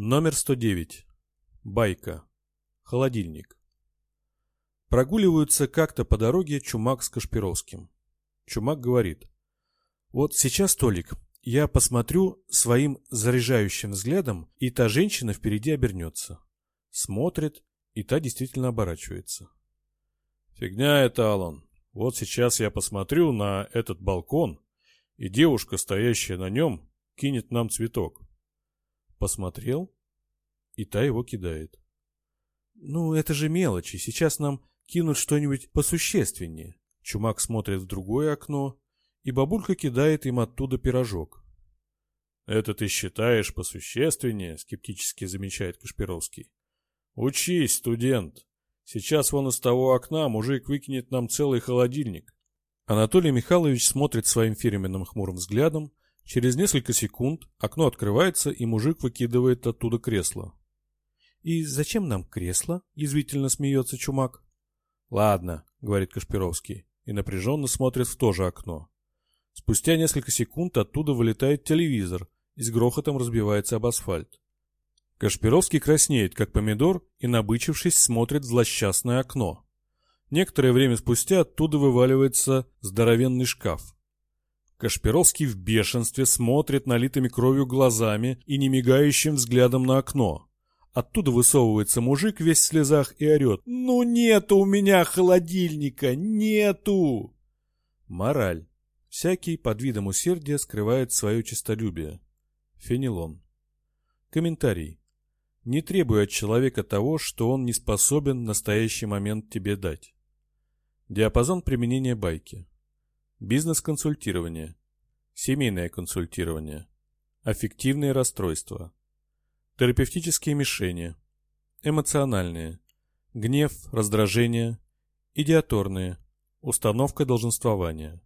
Номер 109. Байка. Холодильник. Прогуливаются как-то по дороге Чумак с Кашпировским. Чумак говорит. Вот сейчас, Толик, я посмотрю своим заряжающим взглядом, и та женщина впереди обернется. Смотрит, и та действительно оборачивается. Фигня это, Алан. Вот сейчас я посмотрю на этот балкон, и девушка, стоящая на нем, кинет нам цветок. Посмотрел, и та его кидает. Ну, это же мелочи, сейчас нам кинут что-нибудь посущественнее. Чумак смотрит в другое окно, и бабулька кидает им оттуда пирожок. «Это ты считаешь посущественнее?» — скептически замечает Кашпировский. «Учись, студент. Сейчас вон из того окна мужик выкинет нам целый холодильник». Анатолий Михайлович смотрит своим фирменным хмурым взглядом Через несколько секунд окно открывается, и мужик выкидывает оттуда кресло. «И зачем нам кресло?» — язвительно смеется Чумак. «Ладно», — говорит Кашпировский, и напряженно смотрит в то же окно. Спустя несколько секунд оттуда вылетает телевизор и с грохотом разбивается об асфальт. Кашпировский краснеет, как помидор, и, набычившись, смотрит в злосчастное окно. Некоторое время спустя оттуда вываливается здоровенный шкаф. Кашпировский в бешенстве смотрит налитыми кровью глазами и немигающим взглядом на окно. Оттуда высовывается мужик весь в слезах и орет. «Ну нету у меня холодильника! Нету!» Мораль. Всякий под видом усердия скрывает свое честолюбие. Фенелон. Комментарий. Не требуй от человека того, что он не способен в настоящий момент тебе дать. Диапазон применения байки. Бизнес-консультирование. Семейное консультирование. Аффективные расстройства. Терапевтические мишени. Эмоциональные. Гнев, раздражение. Идиаторные. Установка долженствования.